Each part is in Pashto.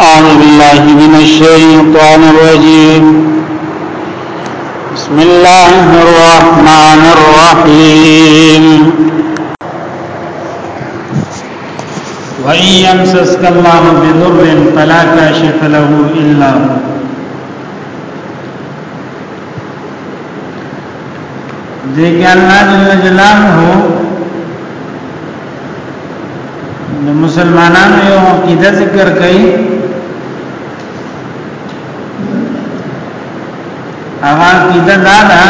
أعوذ بالله من الشيطان الرجيم بسم الله الرحمن الرحيم وإن يمسسك الله بضر فلا كاشف له إلا هو دیکھ اللہ جل جلالہ د مسلمانانو یو عقیده ذکر کړي هغه عقیده دا ده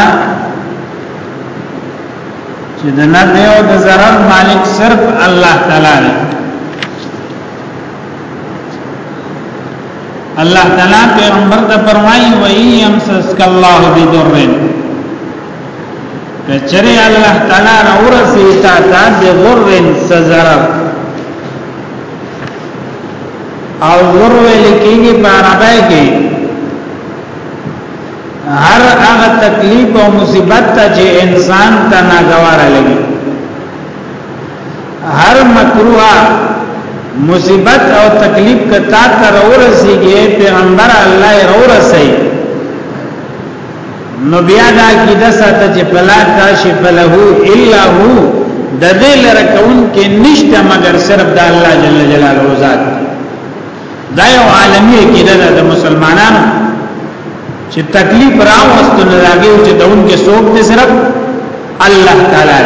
چې د نه دی او د zarar مالک صرف الله تعالی دی الله تعالی پیغمبر ته فرمایي وایي يمسسک الله بضرن کچری الله تعالی را ورسی تا تا دی غرن سزرب او غر ولیکیگی پارابای کی هر هغه تکلیف او مصیبت ته چې انسان ته ناګواره لګي هر مکروه مصیبت او تکلیف کتا تر ورسیږي پیغمبر الله ورسیږي نو بیا دا کی د ساته چې فلا کاشف له الا هو د دې لره کون کې نشته مگر صرف د الله جل جلاله ذات دا یو عالمي کې د مسلمانانو چې تکلیف راوست نه راګي چې دون کې سوک دې صرف الله تعالی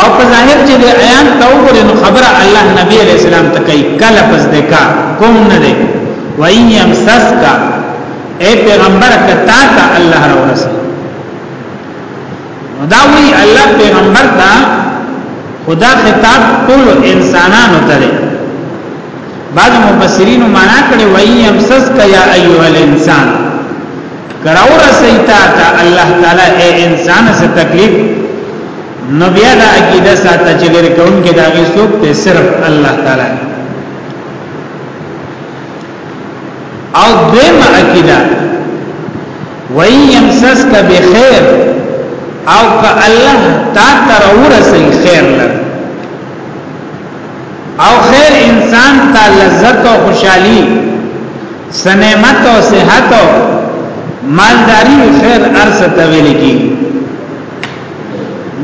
او په ظاهر چې د عیان ته وګورې نو خبره الله نبی علیہ السلام ته کوي کله پس د کا کوم نه دی وای یمسس کا اے پیغمبر کتا تا الله را ورسه دا وی الله پیغمبر تا خدا خطاب ټول انسانانو ته دی بعض مفسرین معنا کړي وای یمسس کا یا ایها الانسان کراور سیتا تا الله تعالی اے انسان سے تکلیف نو بیا دا عقیده ساته چې لري کون کې دا غي سوک ته صرف الله تعالی او دیم عقیده وای یمسس کا بخیر او که الله تا تر ورسې خیر لر او خیر انسان ته لذت او خوشحالي سنعمت او صحت او مالداری او خیر ارس تویل کی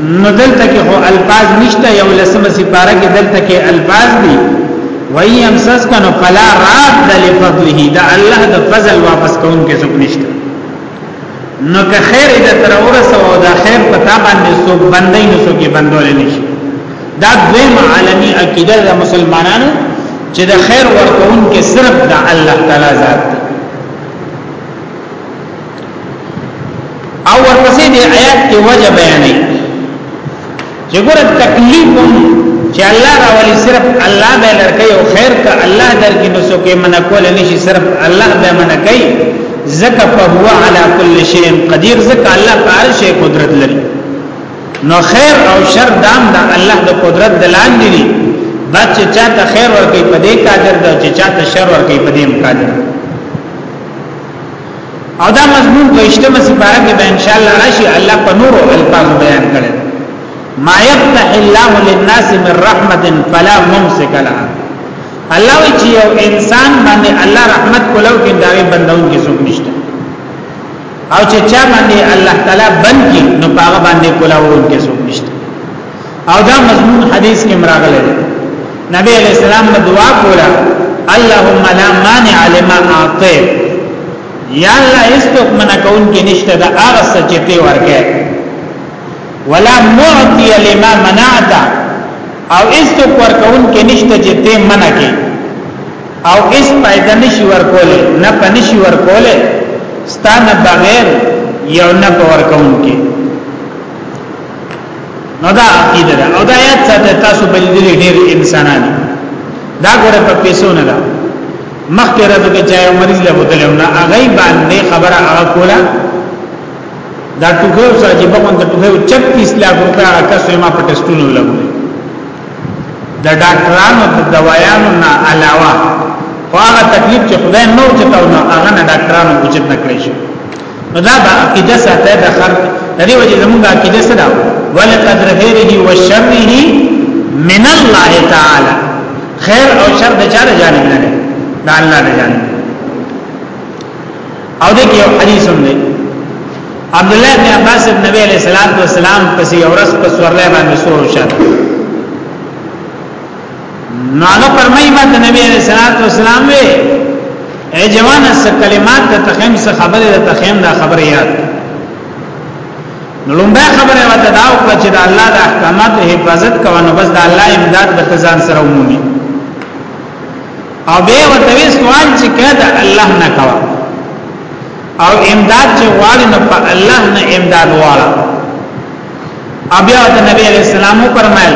نو دلته کې هو الفاظ نشته یو لسمه سپاره کې دلته کې الفاظ دي وای امسس کنو فلا راد لفضله دا الله د فضل واپس کون کې څوک نشته نو که خیر د تر ورسو او دا خیر په تا باندې څوک بندې نو څوک یې بندول نشي دا دویم عالمی عقیده د مسلمانانو چې د خیر ورکون کې صرف د الله تعالی ذات دی او ورپسې د آیات کې وجه بیانې چې ګوره تکلیف هم چې الله راولي صرف الله به لړکې او خیر ته الله درکې نو څوک یې منع کول نشي صرف الله به منع کوي زکه فهو على كل شيء قدير زکه الله په هر شي قدرت لري نو خیر او شر دام د دا الله د قدرت دلان دي بعد چې چاته خیر ورکړي په دې قادر ده چې چاته شر ورکړي په دې قادر ده او دا مضمون په اشتمه سپاره کې به ان شاء الله راشي الله په نورو الفاظ بیان کړي ما يفتح الله للناس من رحمت فلا ممسك لها الله وی چې یو انسان باندې الله رحمت کولو کې داوی بندون کې څوک نشته او چې چا باندې الله تعالی بند کی نو پاغه باندې کولو کې څوک نشته او دا مضمون حدیث کې مراغله دی نبی علیہ السلام نه دعا کوله اللهم لا مانع لما اعطيت یا الله استوک منا کون کې نشته دا هغه سچته ورکه ولا معطي لما منعت او استوک ورکون کې نشته چې ته منع کې او اس پیدا نشي ورکول نه پنشي ورکول ستانه بغیر یو نه ورکون کې نو دا عقیده ده او دا یاد ساته تاسو بل دي ډېر انسانان دا ګوره په پیسو نه ده مخکې راځو کې چا مریض له بوتل نه هغه باندې خبره هغه کوله دا ټوګو ساجي په کوم ټوګو 36 لک روپیا کسو ما په ټیسټونو لګو دا ډاکټرانو د دوايانو نه علاوه هغه تکلیف چې خدای نور چې تاونه هغه نه ډاکټرانو وجود نکړي شي نو دا به عقیده ساته د خر د دې وجه زموږ عقیده سره ولقد رهره وشره من الله تعالی خیر او شر د چاره جانب نه د الله د جانب او دې کې یو حدیث هم دی عبد الله بن عباس نبی علیہ الصلوۃ والسلام پسې اورس په سورلې باندې سور وشاله نو هغه فرمایي ما ته نبی عليه الصلاه والسلام وي اے جوان اس کلمات د تخیم څخه خبره د تخیم دا خبره یاد نو لومبه خبره وته دا او چې د الله د احکامات حفاظت کوو نو بس د الله امداد به تزان سره ومومي او به وته سوال چې کړه الله نه کوا او امداد چې غواړي نو په الله نه امداد واړه ابیا د نبی علیہ السلام فرمایل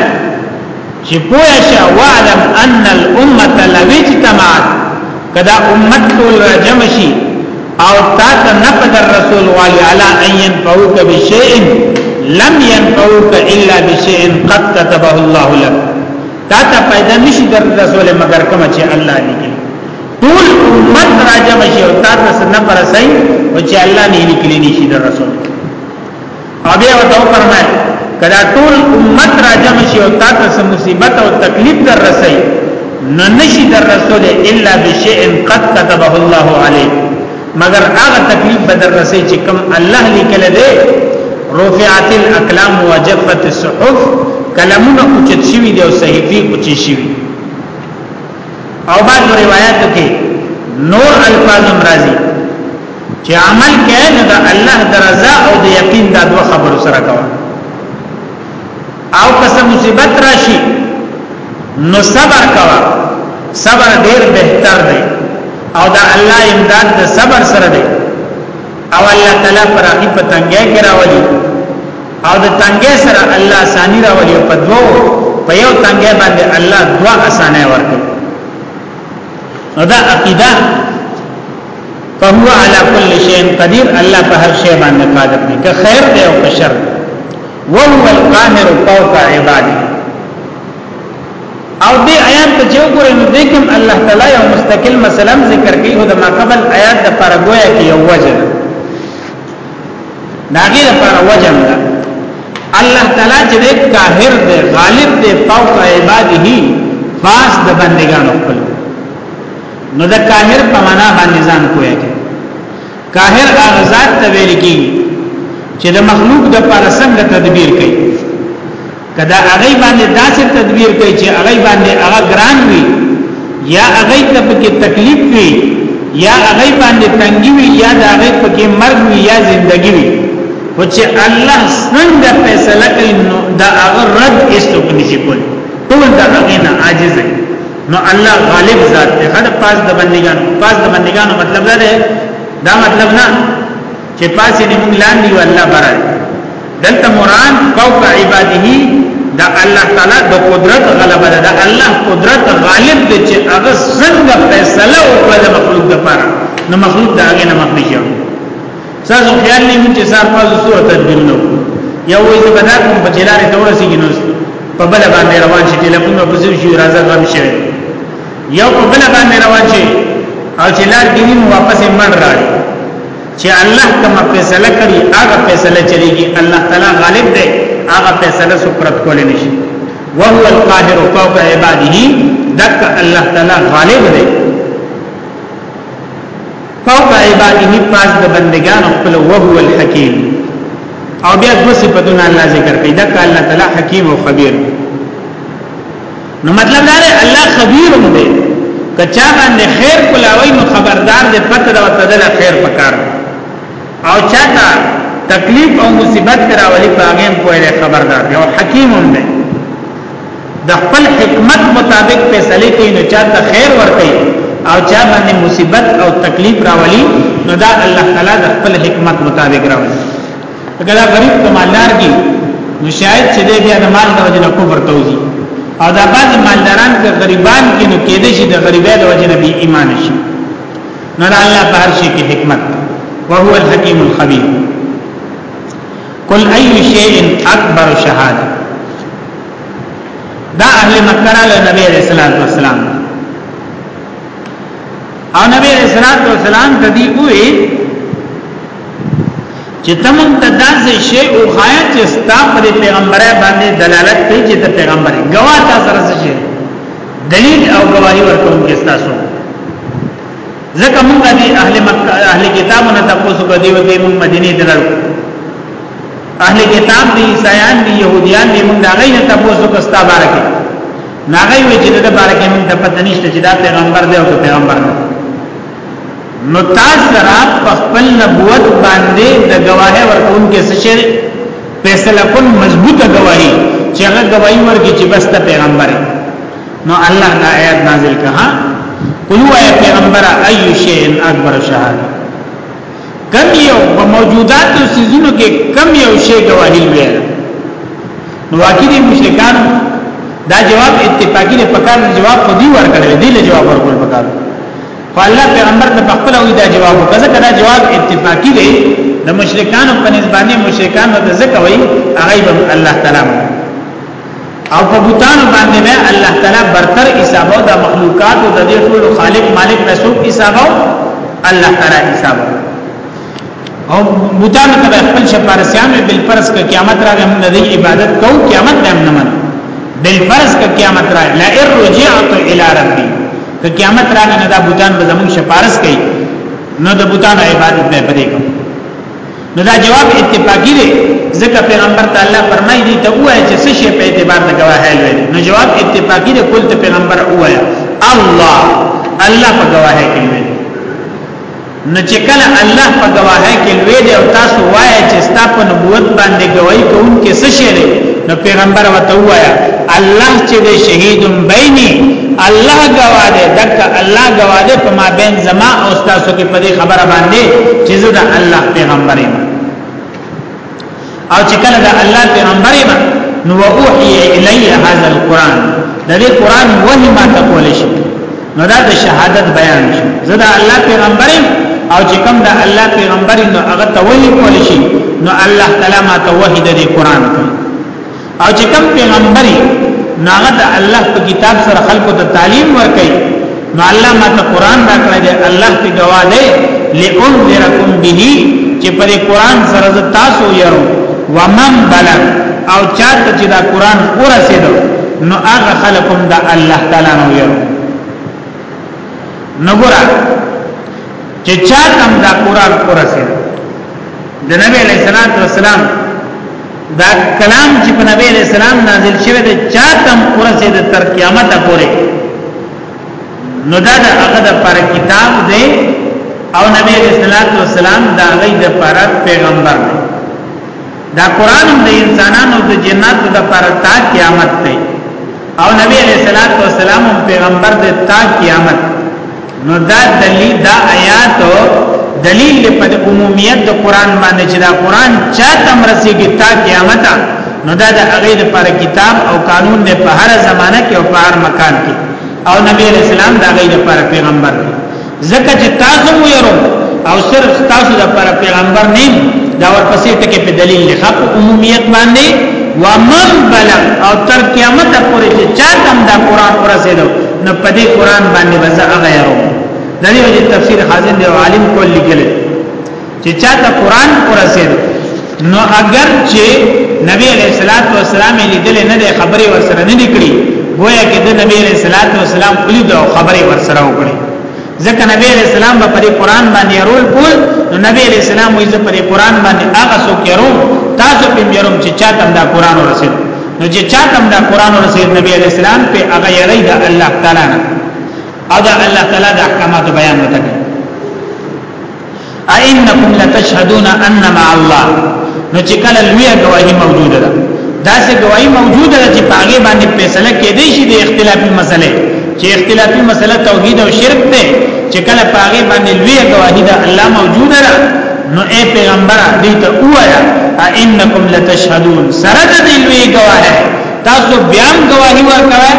چې پوه شه وعلم ان الامه لو اجتمعت کدا امت ټول راجم شي او تا ته نه پدر رسول والی علی ان ينفعوك بشيء لم ينفعوك الا بشيء قد كتبه الله لك تا ته پیدا نشي در رسول مگر کوم چې الله لیکي ټول امت راجم شي او تا ته نه پرسي او چې الله نه لیکلي نشي در رسول او بیا ورته فرمایل کدا ټول امت را جمع شي او تاسو سم مصیبت او تکلیف در رسي نو نشي در رسول الا بشیء قد كتبه الله عليه مگر هغه تکلیف به در رسي چې کوم الله لیکل دی رفعت الاقلام وجفت الصحف کلمونه اوچت شوی دی او صحیفه اوچت شوی او بعض روایتو کې نور الفاظ مرضی چې عمل کې نه د الله درزا او د یقین دا دوه خبرو سره کوي او کسه مصیبت راشي نو صبر کوي صبر ډیر بهتر دی او دا الله امداد د صبر سره دی او الله تعالی پر هغه پتنګه کې راولي او د تنګې سره الله اسانی راولي په دوو په یو تنګې باندې الله دوا اسانه ورکړي نو دا عقیده فهو على كل شيء قدير الله په هر شی باندې قادر دی که خیر دی او که شر وهو القاهر فوق عباده او دې آیات ته چې وګورئ نو دې کوم الله تعالی یو مستقل مثلا ذکر کوي او د ما قبل آیات د پر گویا کې یو وجه دا غیر پر وجه ده الله تعالی چې قاهر دی غالب دی فوق عباده فاس د بندگانو خپل نو د قاهر په معنا باندې ځان کوی کی قاهر هغه ذات ته ویل کی چې د مخلوق د پر څنګه تدبیر کوي کدا هغه باندې داسې تدبیر کوي چې هغه باندې هغه ګران وي یا هغه ته پکې تکلیف وي یا هغه باندې تنګي وي یا د هغه پکې مرګ وي یا ژوندۍ وي او چې الله څنګه فیصله کوي نو دا هغه رد ایستوک نشي کول ټول دا هغه نه عاجز دی نو الله غالب ذات دی خدای پاس د بندګانو پاس د بندګانو مطلب دا دی دا مطلب نه چې پاسې نه مونږ لاندې او الله برای دلته مراد فوق عباده دا الله تعالی د قدرت غلبه ده دا الله قدرت غالب دی چې هغه څنګه فیصله وکړي د مخلوق لپاره نو مخلوق دا هغه نه مخنی شي تاسو خیال نه چې څار پاز سوره تدبیر نو یو وې په دا کوم په جلاره تور سي نو په بل باندې روان شي ټلیفون په پوزیو شي راځه غم شي یو په بل باندې روان شي او چې لار کې واپس یې مړ راځي چې الله کوم فیصله کړي هغه فیصله چلیږي الله تعالی غالب دی هغه فیصله سپرت کول نشي وهو القاهر فوق عباده دک الله تعالی غالب دی فوق عباده پاس د بندگان خپل وهو الحکیم او بیا دو صفاتونه الله ذکر کوي دک الله تعالی حکیم او خبیر دی نو مطلب دا دی الله خبير هم دی کچا باندې خیر کولاوي نو خبردار دی پته دا ورته د خیر پکار او چاته تکلیف او مصیبت راولي پاغه هم کوی خبردار دی او حکیم هم دی د خپل حکمت مطابق فیصله کوي نو چاته خیر ورکړي او چا باندې مصیبت او تکلیف راولي نو دا الله تعالی د خپل حکمت مطابق راولي اگر غریب ته مالدار کی نو شاید چې دې بیا د مال د وجنه کفر توزی او دا بعض مالداران که غریبان کې نو کېدې شي د غریبۍ د وجنه بی ایمان شي نو الله په هر شي کې حکمت وهو الحکیم الخبیر قل ای شیء اکبر شهاده دا اهل مکه را له نبی علیہ الصلوۃ والسلام او نبی علیہ الصلوۃ والسلام د دې وې چې تمون ته داسې شی او خایا چې ستا پر پیغمبره باندې دلالت کوي چې ته پیغمبر ګواه تا سره څه شي دلیل او گواہی ورکوونکی تاسو ځکه موږ دي اهل مکه اهل کتابونه تاسو کو دی وته موږ مدینه درل اهل کتاب دي عیسایان دي يهوديان دي موږ هغه نه تاسو کو ستا بارکه ناغي وی چې د بارکه موږ د پته نشته چې دا پیغمبر دی او پیغمبر نه نو تاسو سره په خپل نبوت باندې د گواهی ورکون کې څه شي فیصله کول مضبوطه گواهی چې هغه گواهی ورکړي چې بس ته پیغمبر نو الله دا آیات نازل کړه قلوا اے پیغمبر ایو شین اکبر شهادت کم یو په موجودات او سيزونو کې کم یو شی گواهی ویل نو واکې مشرکان دا جواب اتفاقی نه پکار جواب خودي ورکړل دی له جواب ورکول پکار خو الله پیغمبر ته خپل وی دا جواب وکړه کدا جواب اتفاقی دی د مشرکانو په نسبانه مشرکانو ته ځکه وی هغه به الله تعالی او په بوتانو باندې به الله تعالی برتر حساب او د مخلوقات او د دې ټول خالق مالک نسوب حساب الله تعالی حساب او بوتانو ته خپل شپارسیان وی بل فرض که قیامت راغی موږ د عبادت کو قیامت به نه من بل فرض که قیامت راغی لا ارجعت الی ربی که قیامت راغی نه دا بوتان به زمون شپارس کوي نو د بوتانو عبادت به پدې کوم نو دا جواب اتفاقی دی ځکه پیغمبر تعالی فرمایي دی ته وایي چې څه شی په اعتبار د گواهی لري نو جواب اتفاقی دی کول ته پیغمبر وایي الله الله په گواهی کوي نو چې کله الله په گواهی کې لوی دی او تاسو وایي چې ستا په نبوت باندې گواہی کوونکې څه شی دی نو پیغمبر وته وایا الله چې دی شهید بیني الله گواه دی دک الله گواه دی په ما بین زما او تاسو کې په دې خبره باندې چې زه د الله پیغمبر یم او چې کله د الله پیغمبر ما نو اوحي الی هذا القران د دې قران وحی ما ته کول شي نو دا د شهادت بیان شي زه د الله پیغمبر او چې کوم د الله پیغمبر نو هغه ته وحی کول شي نو الله تعالی ما ته وحی د دې قران کوي او چې کوم پیغمبري ناغه د الله په کتاب سره خلکو ته تعلیم ورکړي نو الله ماته قران راکړی دی الله ته گواه دی لئنذرکم به چې پر قران سره تاسو یو ومن بلغ او چاته چې دا قران ورسېدو نو هغه خلقم دا الله تعالی نو یو نو ګره چې چاته دا قران ورسېدو د نبی علیہ الصلوۃ والسلام دا کلام چې په نبی علیہ السلام نازل شوی دی چا تم ورسې د تر قیامت پورې نو دا د هغه د پر کتاب دی او نبی علیہ الصلوۃ والسلام دا غي د پر پیغمبر دی دا قران د انسانانو د جناتو د پر تا قیامت دی او نبی علیہ الصلوۃ والسلام پیغمبر د تا قیامت دی نو دا دلیل دا آیات دلیل دی په عمومیت د قران باندې چې دا قران چا تم رسیږي تا قیامت نو دا د هغه لپاره کتاب او قانون دی په هر زمانہ کې او په هر مکان کې او نبی اسلام دا غي لپاره پیغمبر دی زکه چې تاسو مو یرو او صرف تاسو د پر پیغمبر نه دا ورپسې ټکي په دلیل لخوا په عمومیت باندې ومن بلغ او تر قیامت پورې چې چا تم دا قران ورسېدو نو په دې قران باندې به زه هغه یارو د دې وجه تفسیر حاضر دی عالم کول لیکل چې چاته قران ورسېد نو اگر چې نبی علیہ الصلوۃ والسلام لیدل نه د خبرې ورسره نه لیکړي گویا کې د نبی علیہ الصلوۃ والسلام ولید او خبرې ورسره وکړي ځکه نبی علیہ السلام به پر قران باندې رول کول نو نبی علیہ السلام وایي پر قران باندې هغه سو کېرو تاسو په میروم چې چاته دا قران ورسید نو چې چاته دا قران ورسید نبی علیہ السلام په هغه یری دا الله تعالی نه او دا الله تعالی د احکامات بیان وکړي ائنکم لتشهدون ان مع الله نو چې کله لوی گواهی موجوده ده دا سه گواہی موجوده ده چې پاګه باندې فیصله کې دی شي د اختلافي مسله چې اختلافي مسله توحید او شرک ده چې کله پاګه باندې لوی گواہی ده الله موجوده ده نو اے پیغمبر دې ته وایا انکم لتشهدون سره د دې لوی گواهه تاسو بیا گواہی ورکوي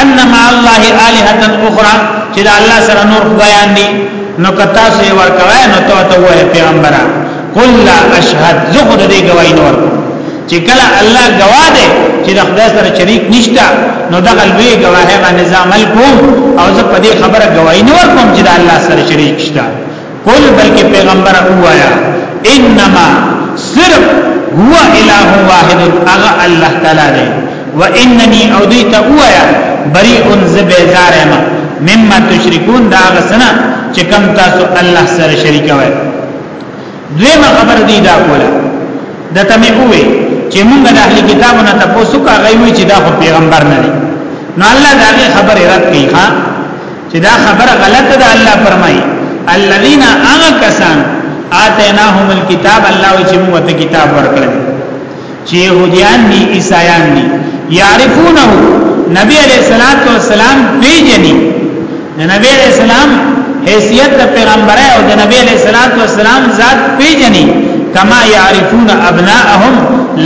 ان مع الله الہه اخرى چې الله سره نور بیان دي نو کتا سو یې ورکوي نو ته ته وایې پیغمبره قل لا اشهد زه خو دې گواهی نه ورکوم چې کله الله گواه دی چې د خدای سره شریک نشته نو دغه لوی گواهه باندې عمل کوم او زه په دې خبره گواهی نه ورکوم چې د الله سره شریک شته قل بلکې پیغمبر وایا انما صرف هو اله واحد اغه الله تعالی دی وانني او دوی ته وایا بریء زبیزار ما مما تشركون دا غسنا چې کم تاسو الله سره شریک وای دویمه خبر دی دا کوله د تمه وې چې موږ د اهل کتابونو ته پوسو کا غوي چې دا خو پیغمبر نه دی نو الله دا خبره رد کوي ها چې دا خبره غلطه ده الله فرمایي الذين اغا کسان آتیناهم الكتاب الله چې موږ ته کتاب ورکړل چې يهوديان دي عيسایان دي يعرفونه نبی عليه الصلاه والسلام پیجني د نبی عليه السلام حیثیت د پیغمبره او د نبی عليه الصلاه والسلام ذات پیجني کما يعرفون ابناءهم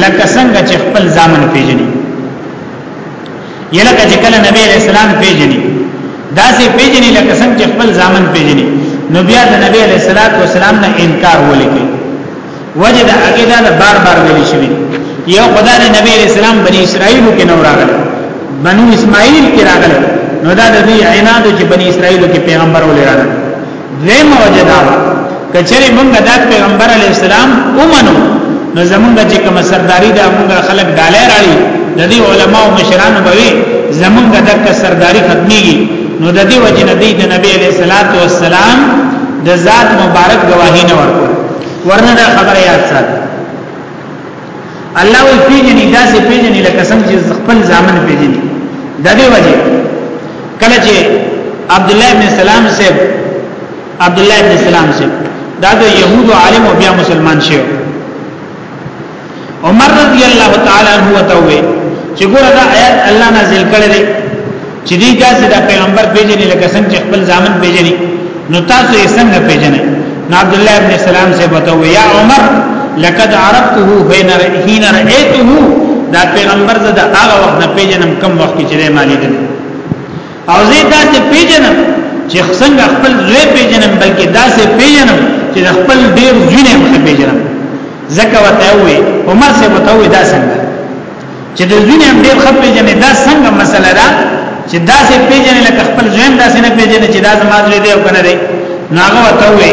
لکه څنګه چې خپل ځامن پیجني یلکه چې کله نبی عليه السلام پیجني دا سه پیجني لکه څنګه چې خپل ځامن پیجني نو بیا د نبی عليه الصلاه والسلام نه انکار ولې کوي وجه دا هغه دا بار بار ویل شوی یو خدای د نبی اسلام بنی اسرائیل کې نو راغله بنو اسماعیل کې راغله نو دا د دې عنادو چې بنی اسرائیل کې پیغمبر ولې راغله دیم وجه دا کچری موږ دا پیغمبر علی السلام اومنو نو زمونږ چې کوم سرداری دا موږ خلک ډالې راړي د دې علما او مشرانو بوي زمونږ دک سرداری ختميږي نو د دې وجه نه دی د نبی علیہ الصلوۃ والسلام د ذات مبارک گواهی نه ورکړي ورنه دا خبره یاد ساته الله وی پیجنی دا سه پیجنی لکه څنګه چې خپل ځامن پیجنی د دې وجه کله چې عبد الله بن سلام سے عبد الله بن سلام سے دا د يهودو عالم او بیا مسلمان شوی عمر رضی الله تعالی عنہ وته وی چې ګوره دا آیات الله نازل کړی دی چې دې داسې د پیغمبر پیژنې لکه څنګه چې خپل ځامن پیژنې نو تاسو یې څنګه پیژنې نو عبد الله ابن سلام سے وته وی یا عمر لقد عرفته حين حين رايته دا پیغمبر زده هغه وخت نه پیژنم کم وخت چې مالې دي او زه تاسو پیژنم چې څنګه خپل زوی پیژنم بلکې تاسو پیژنم چې خپل ډیر زوی نه پیژنم زکه وته وي او ما سه وته وي دا څنګه چې د زوی نه ډیر خپل پیژنې دا څنګه مسله ده چې دا سه پیژنې لکه خپل زوی دا څنګه پیژنې چې دا زما زوی دی او کنه دی ناغه وته وي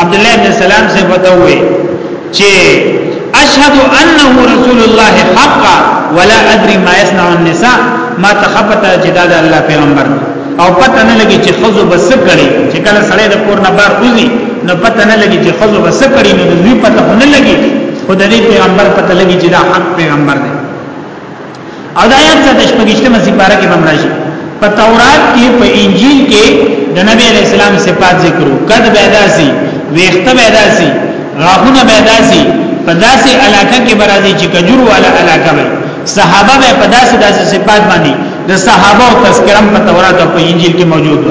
عبد الله بن سلام سه وته وي چې اشهد انه رسول الله حقا ولا ادري ما يصنع النساء ما تخفتا چې دا د الله پیغمبر او پته نه لګي چې خزو بس کړي چې کله سړی د کور نه بار وځي نو پته نه لګي چې خزو بس کړي نو دوی پته نه لګي خدای پیغمبر پته لګي چې دا حق پیغمبر دی او دا یاد ساته شپږشتمه سپاره کې بم راشي په تورات کې په انجیل کې د نبی علی السلام صفات ذکرو قد بيداسي ويخت بيداسي غاغونه بيداسي په داسې علاقه کې برازي چې کجور والا علاقه وي صحابه به په داسې داسې صفات باندې د صحابه او تذکرم په تورات او په انجیل کې موجود و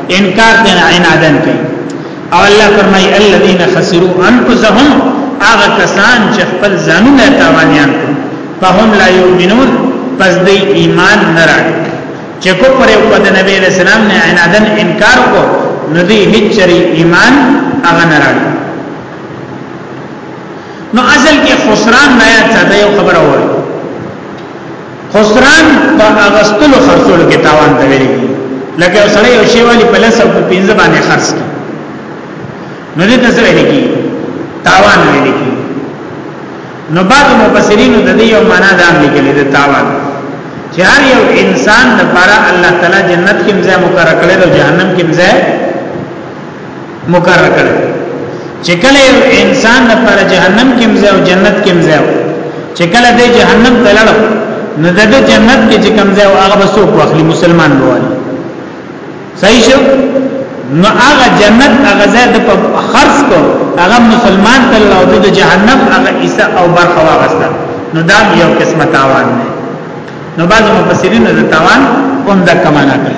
انکار دې نه عنادن کوي او الله فرمای الذين خسروا انفسهم هغه کسان چې خپل ځانونه تاوانيان فهم لا يؤمنون پس دې ایمان نه راړي چې کو پر یو د نبی رسول الله نه عنادن انکار کو نو دې هیڅ چری ایمان هغه نه راړي نو اصل کې خسران نه یا څه یو خبره وایي خسران په اغستلو خرڅولو کې تاوان ته ویل کیږي لکه سړی یو شی والی په لس او په پنځه باندې خرڅ کی نو دې ته څه ویل کیږي تاوان ویل کیږي نو بعد مفسرین د دې یو معنا دا لیکلي د تاوان چې هر یو انسان لپاره الله تعالی جنت کې مزه مقرره کړې او جهنم کې مزه مقرر کړ چې کله انسان د پر جهنم کې مزه او جنت کې مزه چې کله د جهنم ته لړو نو د جنت کې چې کمزه او هغه بسو کو اخلي مسلمان بوالي صحیح شو نو هغه جنت هغه زاد په خرص کو هغه مسلمان ته لړو د جهنم هغه عیسی او برخه واغسته نو دا یو قسمه تاوان دی نو بعض مفسرین د تاوان هم د کمانه کوي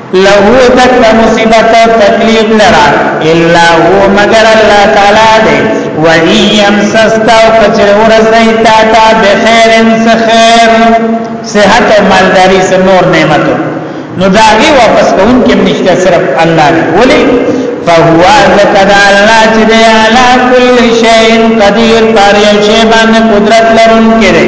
له دک مصیبت او تکلیف لرا الا هو مگر الله تعالی دې و ایم سستا او کچر ورسې تا تا بخیر سخیر صحت او مالداری سے نور نعمتو نو داغي واپس کوم کې نشته صرف الله دې ولی فهو ذکر الله چې دې علا کل شیء قدیر پر یو شی باندې قدرت لرونکي دی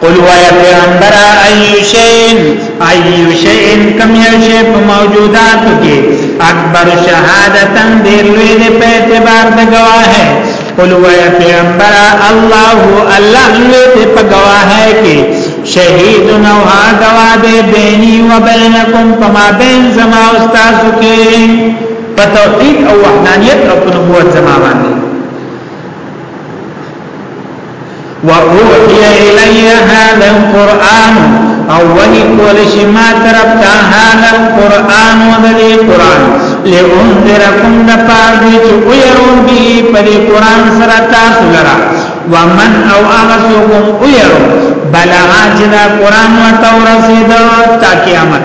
قل وای پیغمبر ایو شین ایو شین کم یو شی په موجودات کې اکبر شهادتن دیر لوی دی په اعتبار د گواه قل وای پیغمبر الله الله لوی دی په گواه کې شهید نو ها گواه دی بیني و بینکم پما بین زما استاد کې په توحید او وحدانیت او نبوت زما باندې واوحی الی هذا القرآن او وحی کول شي ما طرف ته هذا القرآن ودی قرآن لئنذرکم دپار دی چې ويرون به په قرآن سره تاسو لرا ومن او اغسوکم ويرون بلغا چې دا قرآن ورته ورسېد تا قیامت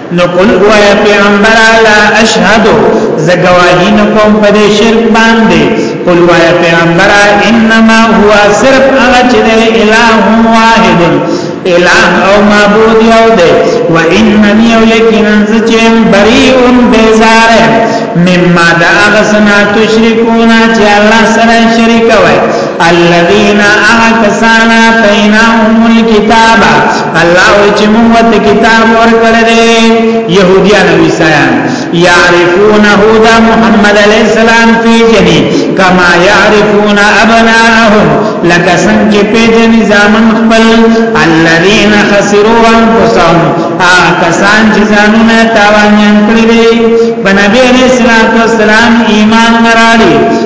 نو قل وایا پیغمبر لا اشهد ز گواهی نه کوم په دې شرک باندې قل وایا پیغمبر انما هو صرف هغه چې الہ واحد الہ او معبود یو دی و اننی او یقینا زچم بریئون بیزار مما دا غسنا تشرکونا چې الله سره شریک وای الذين اعكسانا تيناهم الكتاب الله وی چې موږ ته کتاب ورکړی دی يهوديان او عيسایان يعرفونه دا محمد عليه السلام في جني كما يعرفون ابناءهم لکه څنګه چې پیژن ځامن خپل الذين خسروا انفسهم ا کسان چې ځانونه تاوان کړی دی په نبی عليه السلام ایمان نراړي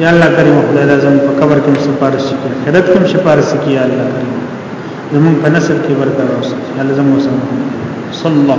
یا الله کریم خدای دا زموږ په قبر کې سپارښت کی آخرت کې سپارښت کی یا الله کریم زموږ په نسل کې برکت راوستي یا الله زموږ سره صلی الله